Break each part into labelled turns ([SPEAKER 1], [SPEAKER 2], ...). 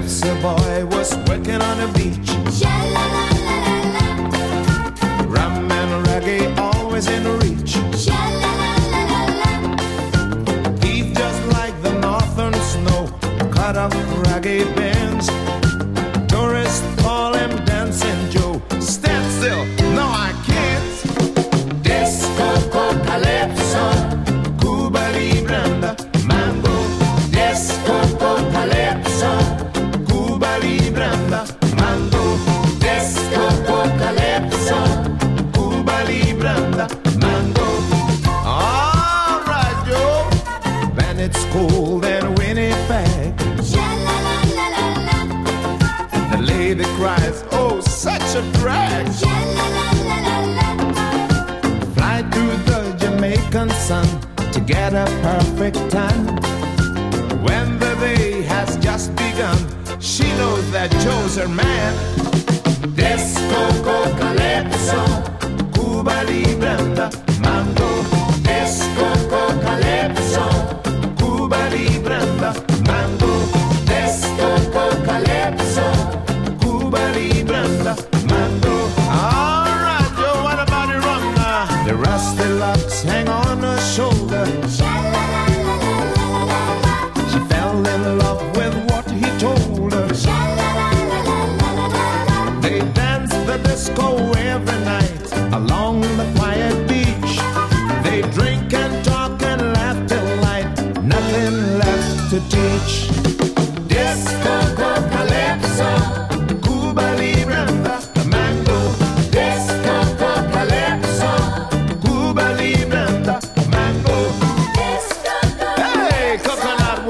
[SPEAKER 1] Calypso boy was working on the beach. Rum and reggae always in reach. He's just like the northern snow, cut up reggae cold and Winnipeg, the lady cries, "Oh, such a drag!" Fly to the Jamaican sun to get a perfect tan. When the day has just begun, she knows that Joe's her man. Disco, calypso, Cuba Libre hang on her shoulder. She fell in love with what he told her. They dance the disco every night along the quiet beach. They drink and talk and laugh till light, nothing left to teach.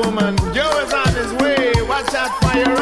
[SPEAKER 1] Woman, Joe is on his way. Watch out for your